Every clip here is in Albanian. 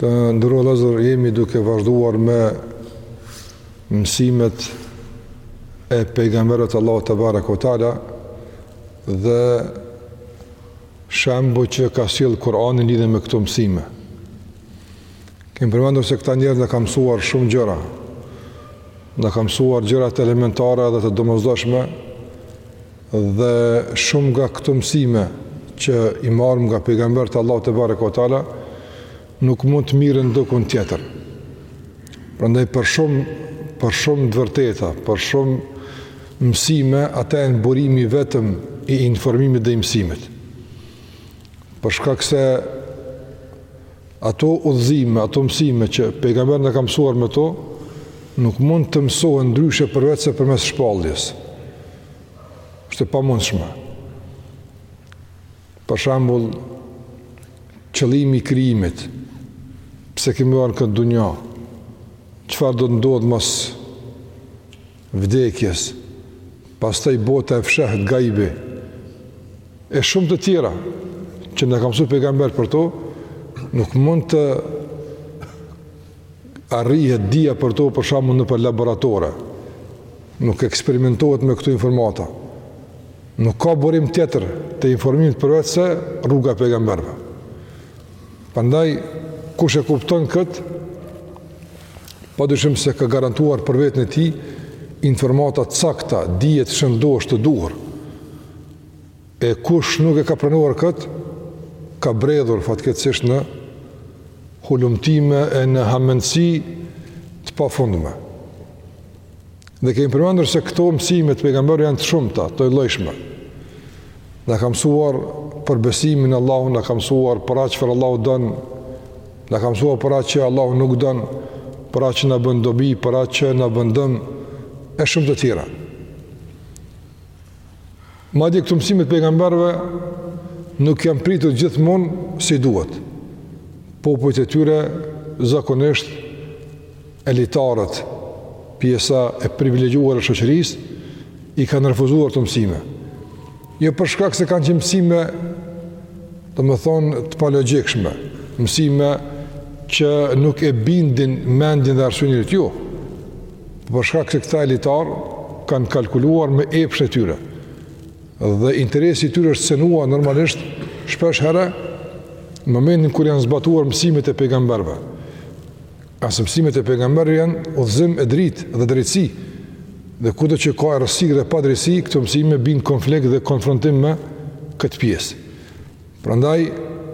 Të nderuar vëllezër, jemi duke vazhduar me mësimet e pejgamberëve të Allahut tebareke ve teala dhe shembujt që ka sjellë Kurani lidhur me këto mësime. Kemë përmendur se këta njerëz na kanë mësuar shumë gjëra, na kanë mësuar gjërat elementare dhe të domozdoshme, Dhe shumë nga këto mësime që i marrim nga pejgamberët e Allahut tebareke ve teala nuk mund të merren dikund tjetër. Prandaj për shumë për shumë të vërteta, për shumë mësime, ata janë burimi i vetëm i informimit dhe i mësimit. Për shkak se Ato udhëzime, ato mësime që pejgamberët na kanë mësuar me to, nuk mund të mësohen ndryshe përveç se përmes shpalljes. Është e pamundshme. Për shembull, qëllimi i krijimit, pse kemi ardhur në këtë dunja? Çfarë do të ndodhë mas vdekjes, pastaj bota e fshehtë, gajbi, e shumë të tjera që na kanë mësuar pejgamberët për to, nuk mund të arrihet dija për to për shembull nëpër laboratore. Nuk eksperimentohet me këto informata. Nuk ka burim tjetër të informimit përveç se rruga e pejgamberëve. Prandaj kush e kupton këtë padyshim se ka garantuar për veten e tij informata të sakta, dije të shëndoshë të duhur. E kush nuk e ka pranuar kët, ka bredhur fatkeqësisht në hulumtime e në hamendësi të pafundme. Dhe kemi përmendur se këto mësime të pejgamberëve janë të shumta, të llojshme. Na kanë mësuar për besimin në Allahun, na kanë mësuar për atë çfarë Allahu don, na kanë mësuar për atë që Allahu nuk don, për atë që na bën dobi, për atë që na bën dëm e shumë të tjera. Madje këto mësime të pejgamberëve nuk janë pritur gjithmonë si duhet. Popujt e tyre zakonisht elitarët, pjesa e privilegjuar e shoqërisë, i kanë refuzuar këto mësime. Jo për shkak se kanë qenë mësime, domethënë të palogjikshme, mësime që nuk e bindin mendjen dhe arsyen e tyre. Jo. Për shkak se këta elitarë kanë kalkuluar me epshin e tyre dhe interesi i tyre është cenuar normalisht shpesh herë në momentin kur janë zbatuar mësimet e pejgamberëve. A se mësimet e pejgamberëve janë udhëzim e dritë dhe drejtësi. Dhe kudo që ka errësirë dhe padrejtësi, këto mësime bijnë në konflikt dhe konfrontim me këtë pjesë. Prandaj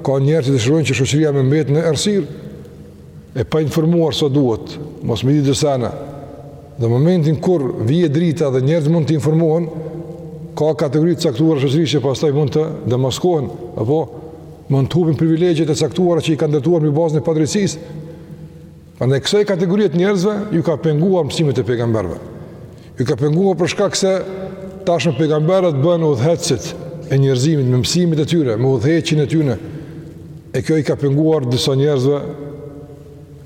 ka njerëz që dëshirojnë që shoqëria me mbet në errësirë e painformuar sa duhet, mos me di do sena. Në momentin kur vjen drita dhe njerëz mund të informohen, ka kategori të caktuara shoqërisë që pastaj mund të demaskohen apo mund të hupin privilegjet e caktuara që i kanë ndërtuar mbi bazën e padrejtësisë. Prandaj kësaj kategorie të njerëzve ju kanë penguar mësimet e pejgamberëve. Ju ka penguar për shkak se tashmë pejgamberët bëhen udhëheqësit e njerëzimit me mësimet e tyre, me udhëheqjen e tyre. E kjo i ka penguar disa njerëzve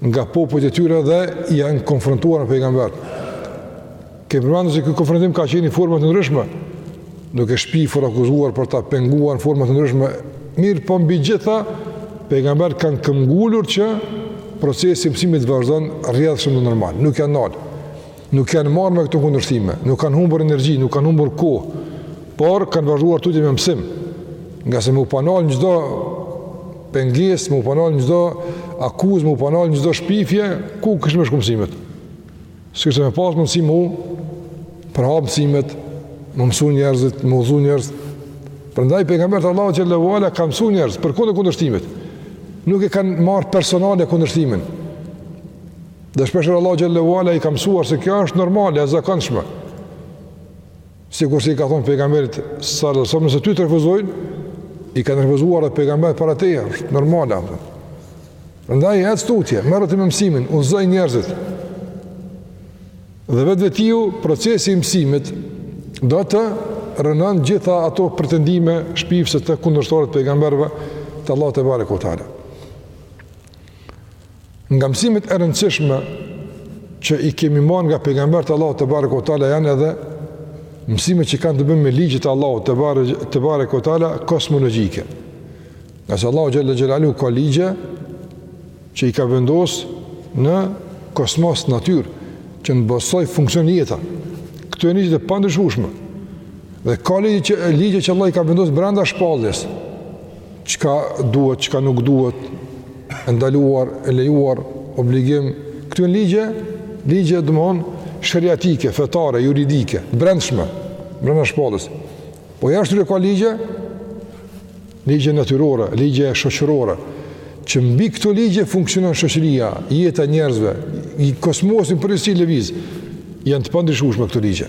nga popujt e tyre dhe janë konfrontuar me pejgamberët. Kemi përmendur se ky konfrontim ka qenë në forma të ndryshme, duke shpifur, akuzuar për ta penguar në forma të ndryshme. Mirëpo mbi gjitha pejgamberët kanë këmbëngulur që procesi i mësimit vazhdon rrjedhshëm dhe normal, nuk janë nal. Nuk janë marrë me këto kundërshtime, nuk kanë humbur energji, nuk kanë humbur kohë, por kanë vazhduar tutje me mësim. Ngase me u pa nal në çdo pengesë, me u pa nal në çdo akuzë, me u pa nal në çdo shpifje, ku kish me shku mësimet? S'kish me pas mundësi m'u përhap mësimet, m'u mësu njerëzit, m'u udhëzu njerëzit. Prandaj pejgamberët e Allahut xhallahu ala kanë mësu njerëz përkundër kundërshtimit. Nuk e kanë marrë personale kundërshtimin. Dhe shpesh Allahu xhallahu ala i ka mësuar se kjo është normale, e zakonshme. Sikurse i ka thënë pejgamberit sallallahu alajhi wasallam, nëse ty të refuzojnë, i kanë refuzuar edhe pejgamberët para teje, është normale apo. Prandaj ec tutje, merru ti me mësimin, udhëzoji njerëzit. Dhe vetvetiu procesi i mësimit do të rrënon gjitha ato pretendime shpifëse të kundërshtarët e pejgamberëve të Allahut tebareke ve teala. Nga mësimet e rëndësishme që i kemi marrë nga pejgamberët e Allahut tebareke ve teala janë edhe mësimet që kanë të bëjnë me ligjet e Allahut tebare tebareke ve teala kosmologjike. Ngase Allahu xhele xhelaluhu ka ligje që i ka vendos në kosmos natyrë që në bazë saj funksionon jeta. Këto janë ligje të pandryshushme. Dhe ka ligje që, ligje që Allahu i ka vendos brenda shpalljes. Çka duhet, çka nuk duhet, e ndaluar, e lejuar, obligim. Këto janë ligje, ligje domethënë sheriatike, fetare, juridike, të brendshme, brenda shpalljes. Po jashtë tyre ka ligje, ligje natyrore, ligje shoqërore, që mbi këto ligje funksionon shoqëria, jeta e njerëzve, kosmosi në përgjithësi lëviz. Janë të pandryshueshme këto ligje.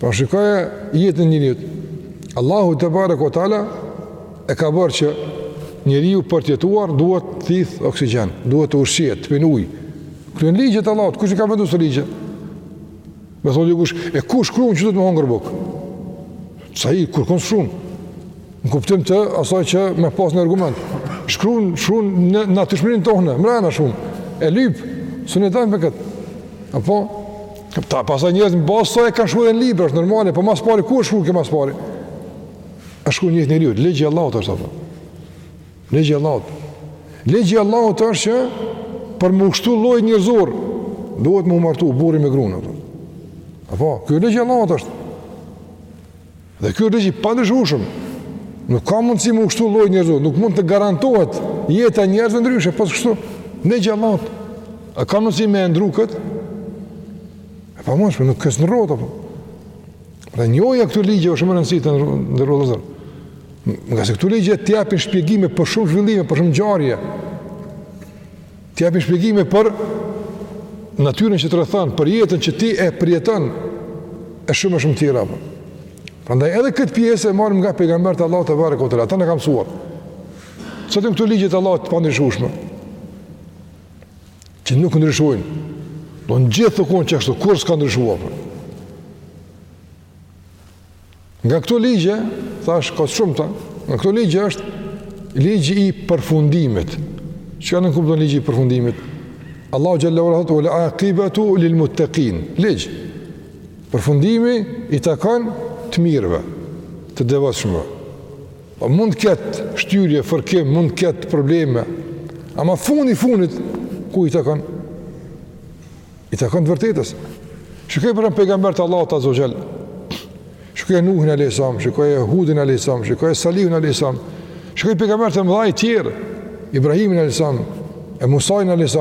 Pra shikoje jetën e njeriut. Allahu tebareke ue teala e ka bërë që njeriu për të jetuar duhet të thithë oksigjen, duhet të ushqehet, të pinë ujë. Këto janë ligjet e Allahut, kush i ka vendos këto ligje? Me thon dikush, e ku shkrun që duhet me hongër bukë? Se ai kërkon shumë? Në kuptim të asaj që me pas një argument. Shkrun, shkrun në natyrshmërinë tone, mrena shumë. E lyp, s'un e dajm këtë. Apo, Ta pastaj njerëzit në bazë të saj e kanë shkruar në libra, është normale, po ma s'pari, ku është shkru kjo ma s'pari? Asht shkru n'jetë t'njeriut, ligji i Allahut është apo. Ligji i Allahut. Ligji i Allahut është që për me u shtu lloji njerëzor, duhet me u martu burri me grunë. Apo, ky ligj i Allahut është. Dhe kjo është ligj i pandryshueshëm. Nuk ka mundësi me u shtu lloji njerëzor, nuk mund të garantohet jeta e njerëzve ndryshe pos kështu. Ne gjallat. A ka mundësi me ndrru kët? E pamundshme, nuk ke si e ndrron, apo. Pra njohja e këtyre ligjeve është shumë e rëndësishme të nderuar vëllezër. Ngase këto ligje të japin shpjegime për shumë zhvillime, për shumë ngjarje. Të japin shpjegime për natyrën që të rrethon, për jetën që ti e përjeton, e shumë e shumë tjera. Po. Prandaj edhe këtë pjesë e marrim nga pejgamberët e Allahut tebareke ue teala, ata na kanë mësuar. Që janë këto ligjet e Allahut të pandryshueshme. Që nuk ndryshojnë. Domethënë gjithë ka qenë kështu, kurrë s'ka ndryshuar. Po. Nga këto ligje, thash ka shumë, ta nga këto ligje është ligji i përfundimit. Çka nënkupton ligji i përfundimit? Allahu xhel-le ue ala thotë ue l aqibatu lil muttaqin. Ligj. Përfundimi i takon të mirëve, të devotshmëve. Po mund të ketë shtyrje, fërkim, mund të ketë probleme. Ama fundi i fundit kujt i takon? I takon të vërtetës. Shikoj pra pejgamberët e Allahut azze ue xhel. Shikoje Nuhin a.s. Shikoje Hudin a.s. Shikoje Salihun a.s. Shikoj pejgamberët e mëdhenj tjerë. Ibrahimin a.s. E Musajn a.s.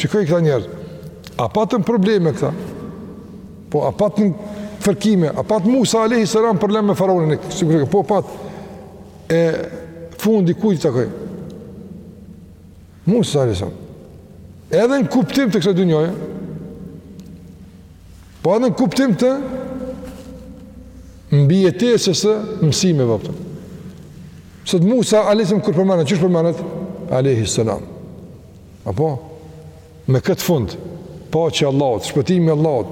Shikoj këta njerë. A patën probleme këta? Po, a patën fërkime? A pat Musa a.s. problem me faraonin? Po, pat. E fundi kujt i takoi. Musa alaihi salam. Edhe në kuptim të kësaj dynjaje, po edhe në kuptim të mbijetesës së mësimeve apo. Sot Musa alaihi salam kur përmendet, qysh përmendet, alaihi salam. Apo me kët fund, paqja e Allahut, shpëtimi i Allahut,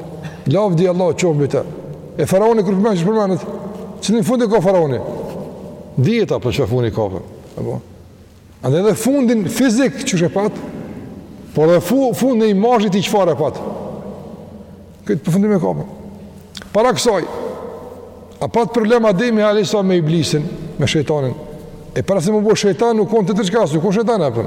lavdi i Allahut qoftë mbi të. E faraoni kur përmendet, qysh përmendet? Çfarë fundi e ka faraoni? Dihet apo çfarë fundi ka. Apo Andaj edhe fundin fizik qysh e pat, por edhe fu, fundin e imazhit çfarë e pat. Këtë përfundim e kapën. Para kësaj, a pat problem Ademi alejhi selam me iblisin, me shejtanin. E para se me u bo shejtan, u konë tjetër çka, u konë shejtan apo.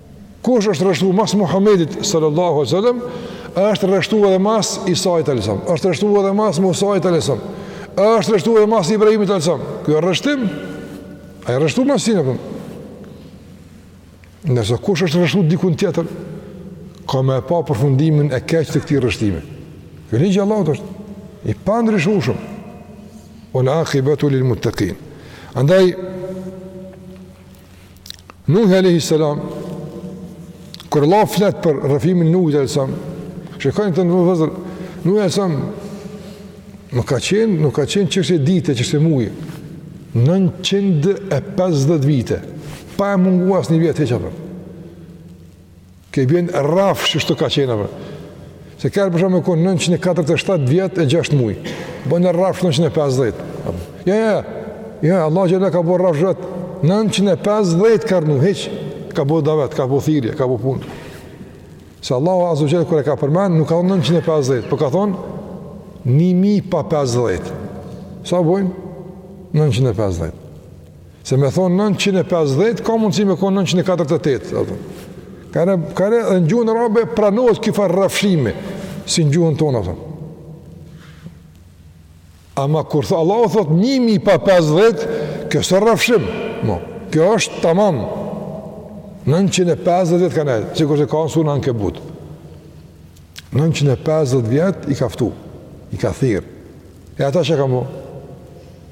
Kush është rreshtuar mas Muhamedit sallallahu alaihi wasallam, është rreshtuar edhe mas Isait alaihi wasallam, është rreshtuar edhe mas Musait alaihi wasallam, është rreshtuar edhe mas Ibrahimit alaihi wasallam. Ky rreshtim a je rreshtuar mas tyne apo? Ndërsa kush është rreshtuar dikun tjetër, ka me pa përfundimin e keq të këtij rreshtimi. Ky ligj i Allahut është i pandryshueshëm. Ul aqibatu lil muttaqin. Andaj Nuhi alayhi salam kur Allah flet për rrëfimin e Nuhit alayhi salam, shikoni të nderuar vëllezër, Nuhi alayhi salam nuk ka qenë, nuk ka qenë çështje dite, çështje muji. 950 vite pa e munguar asnjë vit heq apo. Ke e bjen rrafsh qështu ka qenë apo. Se kur për shembull me konë 947 vjetë e 6 mujë. Bone rrafsh 950. Jo, jo, jo, Allah xhelle ka bërë rrafsh vetë. 950 ka rrnu, heq. Ka bërë davet, ka bërë thirje, ka bërë punë. Se Allahu azze we xhel kur e ka përmenë, nuk ka thonë 950, por po ka thonë 1000 pa 50. Sa bojnë? 950. Se me thonë 950, ka mundësi me konë 948. Kare, kare, në gjuhën arabe pranohet kifar rrafshimi, si në gjuhën tonë, atëm. Ama kur thë, Allahu thotë 1000 pa 50, kjo s'është rrafshim, mo. kjo është tamam, 950 ka nejtë, qysh e ka në suren Ankebut. 950 vjetë i ka ftu, i ka thirë. E ata çka kanë bo?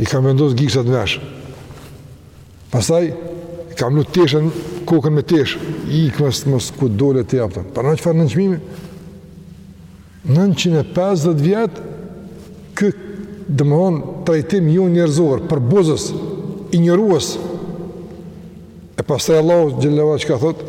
I kanë vendosë gishtat në veshë. Pasaj, e kanë mlu teshën, kokën me tesha. Ik se mos, mos ku dole te ne prapë. Pra në çfarë nënçmimi? 950 vjetë, ky, domethonë, trajtim jo njerëzor, përbuzës, injorues. E pasaj Allahu xhelle we ala çka thotë,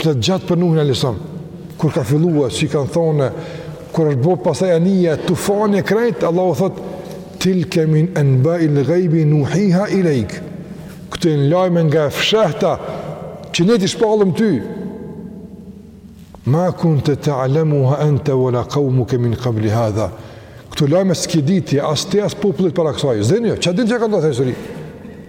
Flet gjatë për Nuhin alayhis salam. Kur ka filluar, si kanë thonë, kur është bërë pasaj anija, tufani krejt, Allahu thot tilka min anba'il ghaibi nuhiha ilaik. Këto janë lajme nga e fshehta që ne ti shpallëm ty. Ma kunta ta'lamuha anta wala qaumuka min qabli hadha. Këto lajme s'ke ditë as ti as popullit para kësaj. Zënjo, ç'a dinë që ka ndodhur historia?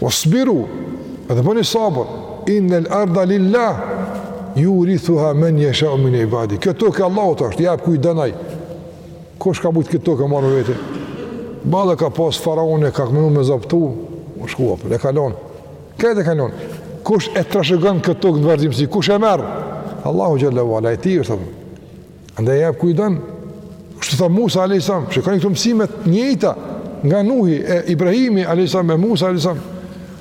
Uasbiru, edhe bëni sabër, innel arda lillah, jurithuha men jeshau min ibadi. Kjo tokë e Allahut është, ja jep kujt don ai. Kush ka mujt këtë tokë me marrë me vete? Valla ka pas faraone, ka menu me zaptu, më shkua, për, e ka lon. Këtu e ka lon. Kush e trashëgon këtë tokë në vazhdimësi? Kush e merr? Allahu xhelle ue ala, e tij është, Andaj ja jep kujt don. Kështu tha Musa a.s. Shikoni këto mësime të njëjta nga Nuhi e Ibrahimi a.s. e Musa a.s.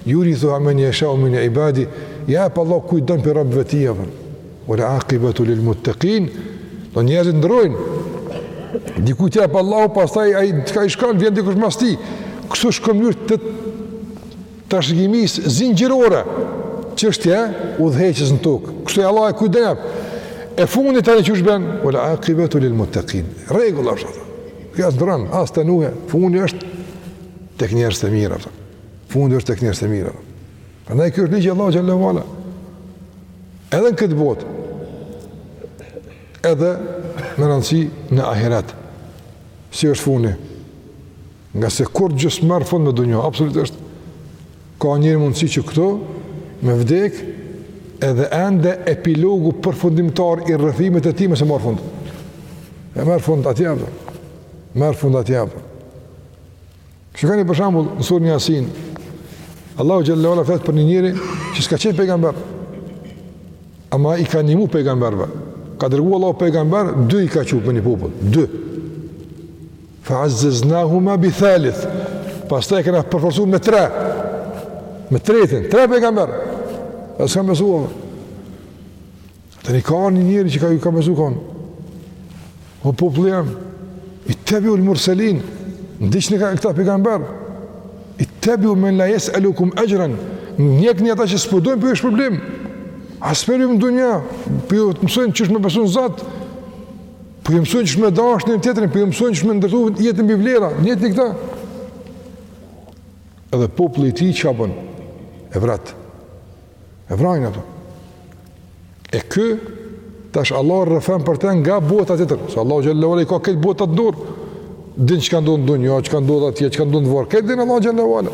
Jurithuha men jeshau min ibadi, ja jep Allahu kujt don prej robëve të vet. Uel akibetu lil muttekin, do njerëzit ndrojnë. Dikujt ja jep Allahu, pastaj ai shkon, vjen dikush mas tij. Kështu shkon në mënyrë të trashëgimisë zinxhirore, çështja e udhëheqjes në tokë. Kështu e Allah e kujdenet. E fundi tani qysh bëhet? Uel akibetu lil muttekin. Rregull është atë. Kjo s'ndron asnjëherë. Fundi është tek njerëz të mirë atë. Fundi është tek njerëz të mirë. Prandaj ky është ligji i Allahu xhelle ue ala. Edhe në këtë botë edhe në rëndësi në ahiret. Si është fundi? Ngase kurrgjë s'merr fund në dunja, absolutisht ka njeri mundësi që këtu me vdek edhe ende epilogu përfundimtar i rrëfimit të tij mos me marrë fund. E merr fund atje apo? Merr fund atje apo? Shikoni për shembull në surën Jasin. Allahu xhelle ue ala flet për një njeri që s'ka qenë pejgamber. Ama i ka ndihmu pejgamberve. Ka dërgu Allahu pejgamber, dy i ka çu te një popull, dy. Fa azzeznahuma bi thalith, pastaj e kena përforcu me tre, me të tretin, tre pejgamber, e s'kanë besu, o, tani ka ardh një njeri që ka ju ka besu, ka thonë, o populli jem, ittebiul murselin, ndiqni këta pejgamber, ittebiu men la jes'elukum exhren, ndiqni ata që s'po dojnë prej jush shpërblim, as prej juve dunja, po ju mësojnë qysh me besu në Zot, Po ju mësojnë qysh me dashtë njëni-tjetrin, po ju mësojnë qysh me ndërtu jetën mbi vlera, ndiqni këta. Edhe populli i tij ça bon, e vret, e vrajnë atë. E ky, tash Allahu rrëfen për te nga bota tjetër, se Allahu xhelle ue ala i ka këto botë në dorë, din çka ndodh në dunja, çka ndodh atje, çka ndodh në varr, këtë din Allahu xhelle ue ala.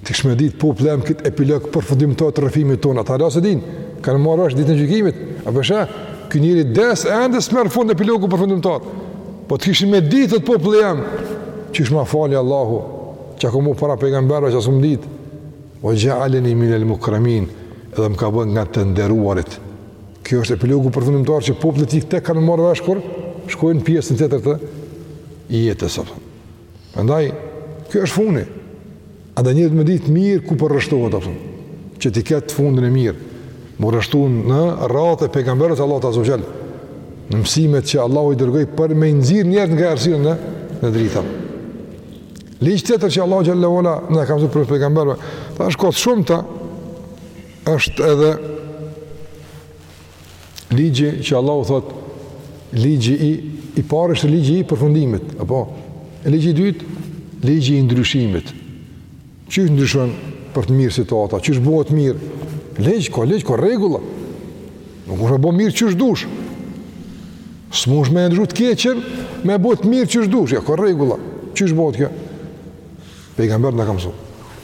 Të kish me ditë populli jem këtë epilog përfundimtar të rrëfimit tonë, ata hala s'e dinë, kanë me marrë vesh ditën e gjykimit, a po sheh, po ky njeri des e ende s'merr fund epilogu përfundimtar, po të kish me ditë populli jem, qysh më fali Allahu, që ako mu para pejgamberve që asë më ditë, ue xhealeni minel mukremin, edhe më ka bërë nga të nderuarit, kjo është epilogu përfundimtar që populli i tij kanë me marrë vesh kur shkojnë pjesën tjetër të jetës Andaj, kjo është fundi. Andaj njeri me ditë mirë ku po rreshtohet, a kupton, që ta ketë fundin e mirë. Me u rreshtu në radhët e pejgamberëve t'Allahut azze ve xhel, në mësimet që Allahu i dërgoi për me i nxjerrë njerëzit nga errësira në, në dritë. Ligj tjetër që Allahu xhelle ve ala na e ka mësu përmes pejgamberëve, ta është kotë shumë ta, është edhe Ligji që Allahu thotë, ligji i i parë është ligji i përfundimit, apo ligji i dytë, ligji i ndryshimit. Qysh ndryshon për të mirë situata, qysh bëhet mirë? Ligj, ka ligj, ka rregulla. Nuk është bo mirë qysh dush. S'mush me e ndryshu të keqen, me bëhet mirë qysh dush, jo ka rregulla. Qysh bëhet kjo? Pejgamberi na ka mësu.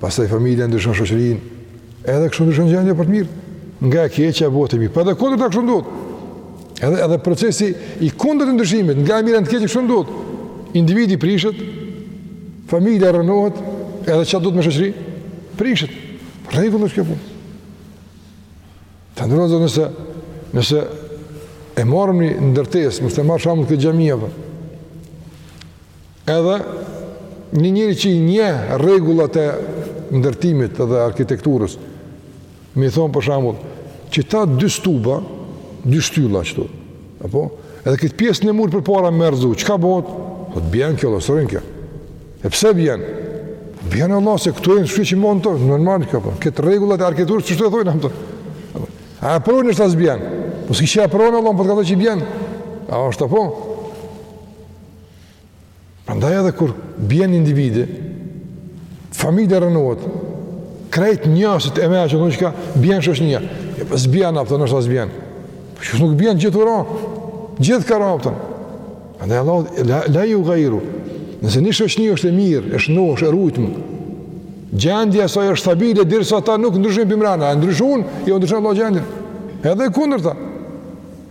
Pastaj familja e ndryshon shoqërinë, edhe kështu ndryshon gjendja për të mirë. Nga e keqja bëhet e mirë, po edhe e kundërta kështu ndodh. Edhe edhe procesi i kundërt i ndryshimit, nga e mira në të keqe kështu ndodh. Individi prishet, familja rrënohet, edhe çka ndodh me shoqëri? Prishet. Rregull është kjo punë. Të nderuar, nëse, nëse e marrim një ndërtesë, me marrë shembull këtë xhami, Edhe një njeri që i njeh rregullat e ndërtimit dhe arkitekturës, me i thonë për shembull, qeto dy stuba, dy shtylla qetu, apo? Edhe këtë pjesë në mur përpara me rrëzu, çka bohet? Po të bjen kjo, s'rrin kjo. E pse bjen? Po bjen vallah, se këtu e në shqy që më në tërë, normal kjo, po. Këto rregullat e arkitekturës, qeshtu e thojnë, amë të? A e përën është a s'bjen? Po s'ki që e përën Allah, po të ka të që bjen? A është apo? Prandaj edhe kur bjen individi, familja rrënohet, krejt njësitë e meja që në qëka, bjen shoqnia, jo po s'bjen a kupton, inshalla s'bjen, po qysh nuk bjen gjithë u ra, gjithë ka ra a kupton, prandaj Allahu, la, la jugajjiru, nëse një shoqni është e mirë, e shnosh, e rujtun, gjendja e saj është stabile, derisa ata nuk ndryshojn përmrena, e ndryshun, ja ndryshon Allahu gjendjen, edhe e kundërta,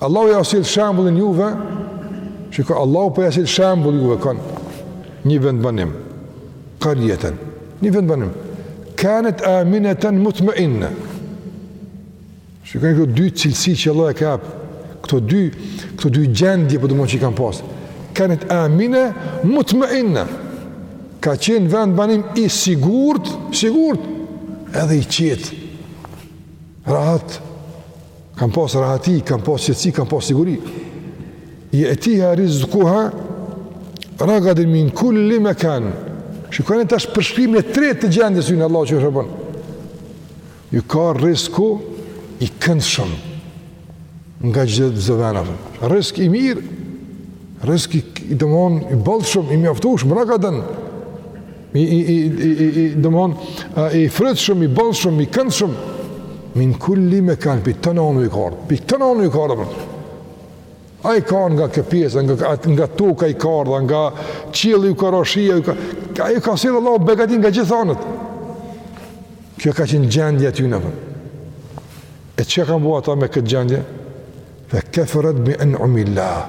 Allahu jau sjell shembullin juve, shiko Allahu po jau sjell shembullin juve, ka një vendbanim, karjeten, një vendbanim, kanet amineten mutmeinne, shiko këto dy cilësi që Allahu i kap, këto dy, këto dy gjendje po domethënë që i kanë pasë, kanet amine mutmeinne, ka qenë vendbanim i sigurt, sigurt, edhe i qetë, Rahat, kanë pas rahati, kanë pas qetësi, kanë pas siguri. Jetiha rizkuha, ragaden min kulli mekan. Shikoni tash përshkrimin e tretë të gjendjes tyne, Allahu që e bën. Ju ka rrisku i këndshëm nga çdo ven. Rrisk i mirë, rrisk i domethon i bollshëm, i mjaftueshëm, ragaden i, i, i, i, i, i domethon, i frytshëm, i bollshëm, i këndshëm, min kulli mekan, prej tana anve u ka ardh, prej tana anve u ka ardh, apo. Ai ka ardh nga kjo pjesë, nga, nga toka i ka ardh, nga qielli u ka ra shi, a, ka, ai ka sjell Allahu begatinë nga gjitha anët. Kjo ka qenë gjendja e tyne, apo. E çka kanë bo ata me këtë gjendje? Fe keferet bi enumillah.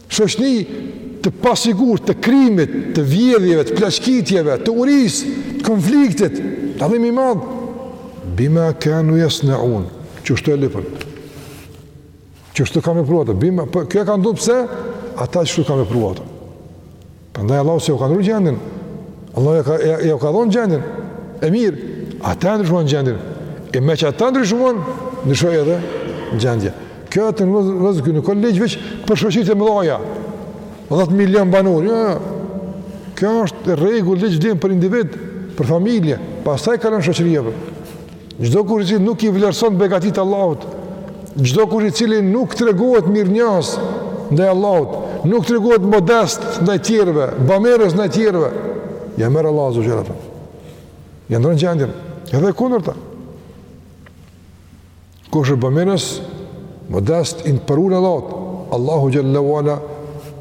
Shoqni të pasigurt të krimit, të vjedhjeve, të plaçkitjeve, të urisë, të konfliktit, dallim i madh. Bima kanu jasnaun. Që ashtu e lypën. Që ashtu kanë vepruar. Bima, po kjo ka ndodhur pse? Ata që ashtu kanë vepruar. Prandaj Allahu s'ua ka ndru gjendjen. Allahu jau ka, jau ka dhënë gjendjen e mirë, ata e ndryshuan gjendjen. E meqë ata ndryshuan, ndryshoi edhe gjendja. Kjo e të në vllezër, kjo nuk është ligj veç për shoqëritë e mëdhaja. 10 milion banorë. Jo, jo. Kjo është rregull, ligj, vlen për individ, për familje. Pastaj kalon n'shoqëri, apo. Çdo kush i cili nuk i vlerëson begatitë e Allahut, çdo kush i cili nuk tregohet mirënjohës ndaj Allahut, nuk tregohet modest ndaj të tjerëve, bamirës ndaj të tjerëve, ja merr Allahu azze ve xhel ato. Ja ndron gjendjen, edhe kundërta. Kush është bamirës, modest, i përulun Allahut, Allahu xhele ve ala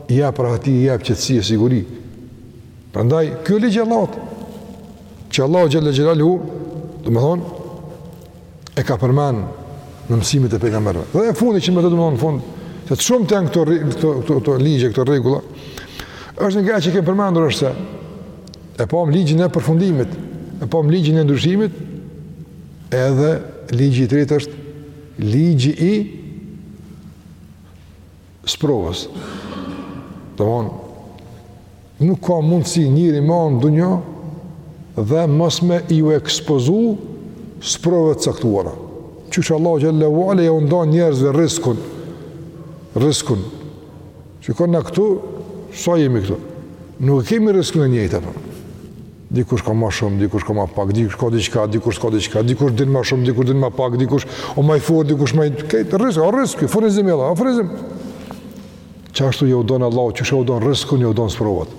i jep rahati, i jep qetësi e siguri. Prandaj kjo ligj i Allahut që Allahu xhele xhelaluhu, domethon, e ka përmend në mësimet e pejgamberëve. Dhe e fundi që ëë domethon në fund, se të shumta janë këto këto këto, këto ligje, këto rregulla, është një gjë që kemi përmendur është se e pam ligjin e përfundimit, e pam ligjin e ndryshimit, edhe ligji i tretë është ligji i sprovës. Domethon, nuk ka mundësi njeri me kan në dunja dhe mos me ju ekspozu sprovave të caktuara. Qysh Allahu xhele ve ala jau ndan njerëzve rriskun, rriskun, shiko na këtu, sa jemi këtu, nuk e kemi rriskun e njëjtë, apo. Dikush ka ma shumë, dikush ka ma pak, dikush ka diçka, dikush ka diçka, dikush din ma shumë, dikush din ma pak, dikush o ma i fortë, dikush ma i... Krejt rrisk, o rrisk, kjo, furnizim i Allahut, o furnizim. Qashtu jau dan Allahu, qysh e dan rriskun, jau dan sprovat.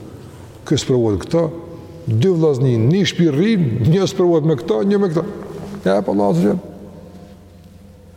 Kështu sprovat këto, dy vllazni, ni shpi rrinë, një sprovohet me këta, një me këta. Ja, pa Allah, zë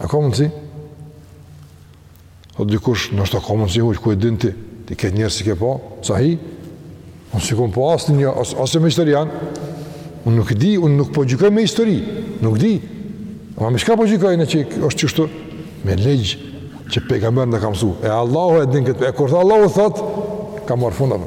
A ka mundësi? O dikush, ndoshta ka mundësi hiç, ku e din ti? Ti këtë njeri s'e ke pa? Sa hi? Unë s'i kom pa asnjë, as, as me historian? Unë nuk di, unë nuk po gjykoj me histori, nuk di. Ama me çka po gjykoj unë që është qështu? Me ligj që pejgamberi na ka msu. E Allahu e din këtë, e kur Allahu thotë, ka marrë fund,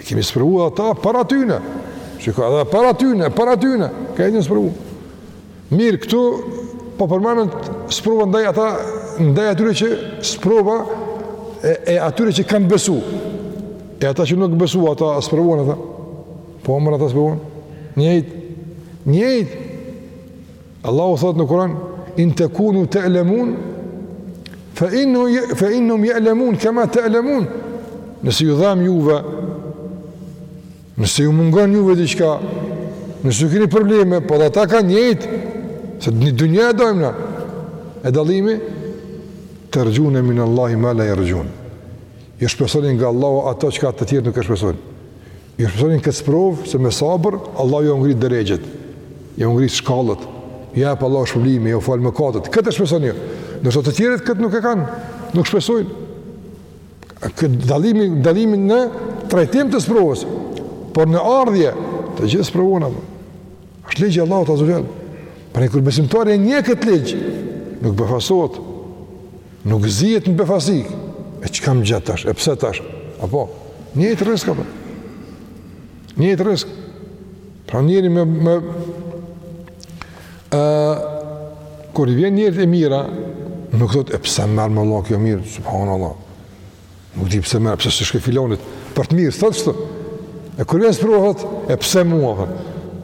I kemi sprovu edhe ata para tyne. Se ka edhe para tyne, para tyne. Krejt janë sprovu. Mirë, këtu po përmendet sprova ndaj ata, ndaj atyre që sprova e, e atyre që kanë besu. E ata që nuk besun, a sprovohen ata. Po more, ata sprovohen. Njëjtë. Njëjtë. Allahu thot në Kur'an in takunu ta'lamun fa innu fa innahum ya'lamun kama ta'lamun nëse ju dhamb juve nëse ju mungon juve diçka nëse ju keni probleme po edhe ata kanë njëjtë se një dynja e dajmë na e dallimi tarjuna minallahi ma la yarjun. Ju shpresoni nga Allahu atë çka të tjerët nuk e shpresojnë. Ju shpresoni këtë sprovë se me sabër Allahu ju ngrit derexhet. Ju ngrit shkallët. Ju jep Allahu shpërblimin, ju fal mëkatet. Këtë e shpresoni ju. Ndërsa të tjerët këtë nuk e kanë, nuk shpresojnë. Ky është dallimi, dallimin në trajtim të sprovës, por në ardhje të gjithë sprovohena. Është ligji i Allahut azze ue xhel. Pra kur besimtari e njeh këtë ligj, nuk befasohet. Nuk zihet në befasi. E çka m'gjet tash? E pse tash? Apo, njëjtë rrisk, apo? Njëjtë rrisk. Pra njeri me... me uh, kur i vjen njerit e mira, nuk thot, e pse m'erdh më Allah kjo e mirë? Subhanallah. Nuk di pse m'erdh, pse s'i shkoi filanit. Për të mirë, s'thot kshtu. E kur vjen sprova, thot, e pse mua, thot.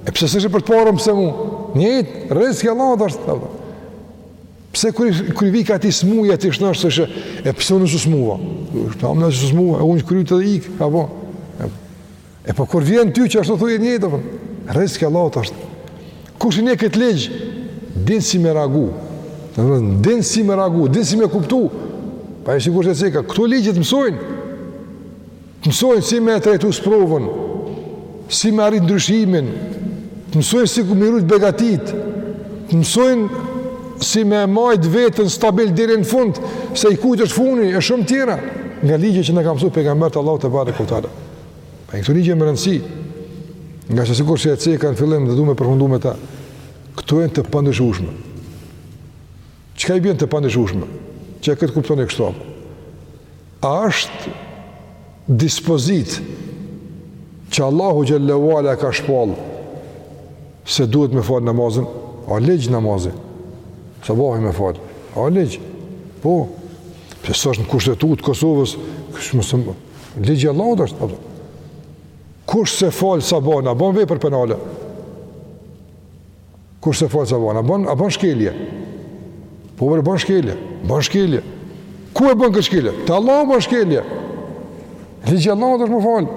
E pse s'the për të parën, pse mua? Njëjtë rrisk i Allahut është. Pse kur kur i vika atij smuja ti shnosh s'e the, e pse unë s'u smuva? Po unë s'u smuva, unë kryt edhe ik, apo. E po kur t'vjen ty qashtu thuje njëjtë apo. Rrisk i Allahut është. Kush e njeh këtë ligj? Din si me reagu. Din si me reagu, din si me kuptu. Pa e sigur të ceka, këto ligjet mësohen. Të mësojnë si me e trajtu sprovën, si me arrit ndryshimin, të mësojnë si ki me i rujt begatitë, të mësojnë si me e majt veten stabil deri në fund, se i kujt është funi, e shumë tjera, nga ligje që na kanë msu pejgamberët e Allahut tebareke ue teala. Pra këto ligje me rëndësi, ngase sikur që e ceka në fillim dhe du me përfundu me ta, këto janë të pandryshueshme. Çka i bjen të pandryshueshme, që e këtë kuptoni kështu apo? A është dispozitë që Allahu xhelle ue ala e ka shpall se duhet me fal namazin, a ligj namazi? Sabahi me u fal? A ligj? Po. Pse s'është në kushtetutë t'Kosovës, kush më së ligj i Allahut asht apo? Kush s'e fal sabahun, a bën vepër penale? Kush s'e fal sabahun, a bën, a bën shkelje? Po bre bën shkelje, bën shkelje. Ku e bën këtë shkelje? Te Allahu bën shkelje. Ligj i Allahut është me u fal.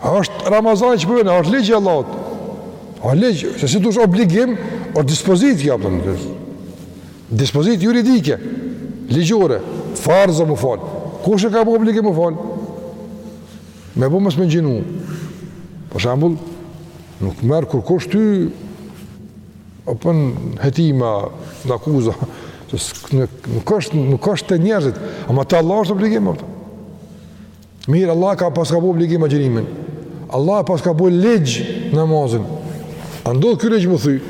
A është Ramazani që po vjen, po a është ligj i Allahut. Asht ligj, se si të është obligim, o dispozitë kjo për në të është. Dispozitë juridike, ligjore, farz o me u fal. Kush e ka për obligim me u fal? Me bo mësë me ngjinu. Për shembull, Nuk t'merr kurkush ty apo n'hetime, n'akuza, se nuk është nuk është te njerëzit, ama te Allahu është obligim apo. Mirë, Allahu ka, paska bo obligim agjërimin. Allahu paska bo ligj namazin. A ndodh ky ligj me u thy?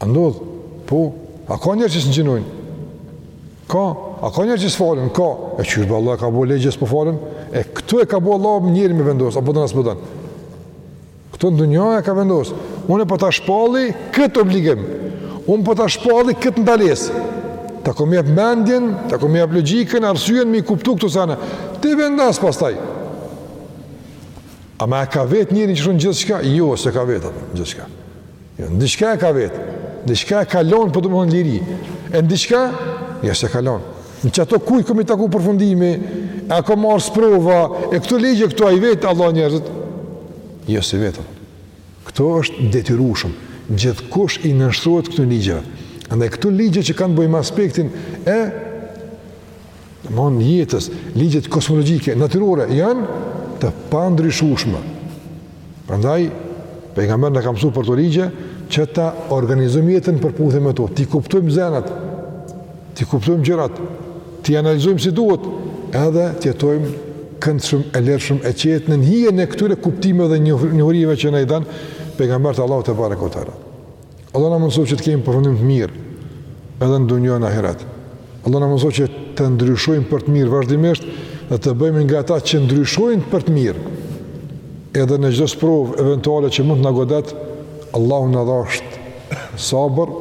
A ndodh? Po, a ka njerëz që s'ngjinojnë? Ka, a ka njerëz që s'falen? Ka, e qysh be Allahu e ka bo ligj e s'po falen? E këtu e ka bo Allahu njeri me vendos, a po don a s'po don? Këtu në dunja e ka vendos. Unë po ta shpalli këtë obligim. Unë po ta shpalli këtë ndalesë. Ta kom me jep mendjen, ta kom me jep logjikën, arsyen me i kuptu këto sene. Ti vendos pastaj. Ama e ka vet njerin qysh në gjithçka? Jo, s'e ka vet, apo, gjithçka. Jo, në diçka e ka vet, në diçka e ka lon, po domethon liri. E në diçka? Jo, s'e ka lon. Në qato kujt ko me i taku përfundimi, e a ko me ardh sprova, e këto ligje, këtu a i vet Allahu njerëzit? Jo, s'i vet, apo. Këtu është detyrueshëm, gjithkush i nënshtrohet këtyre ligjeve. Andaj këto ligje që kanë të bëjnë me aspektin e Domethon jetës, ligjet kosmologjike, natyrore janë të pandryshueshme. Prandaj pejgamberët na kanë msu për këto ligje që ta organizojmë jetën n'përputhje me to, t'i kuptojmë senet, t'i kuptojmë gjërat, t'i analizojmë si duhet, edhe të jetojmë këndshëm, e lirshëm, e qetë nën hijen e këtyre kuptimeve dhe njohurive që na i dhanë pejgamberët e Allahut tebareke ue teala. Allahu na mundësoftë që të kemi përfundim të mirë edhe në dunja e në ahiret. Allahu na mundësoftë që të ndryshojmë për të mirë vazhdimisht dhe të bëhemi nga ata që ndryshojnë për të mirë. Edhe në çdo sprovë eventuale që mund të na godet, Allahu na dhashtë sabër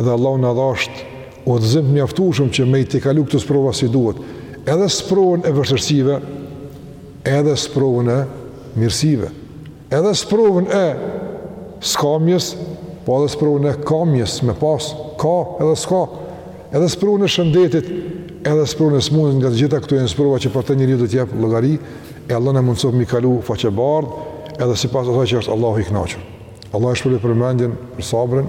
dhe Allahu na dhashtë udhëzim të mjaftueshëm që me i tejkalu këto sprova si duhet. Edhe sprovën e vështirësive, edhe sprovën e mirësive. Edhe sprovën e skamjes, po edhe sprovën e kamjes, me pas, ka edhe s'ka, edhe sprovën e shëndetit, edhe sprovën e smundjes, ngase të gjitha këto janë sprova që për to njeriu do të jap llogari, e Allahu na mundësoftë m'i kalu faqebardhë, edhe sipas asaj që është Allahu i kënaqur. Allahu ju shpërbleftë për vëmendjen, për sabrin.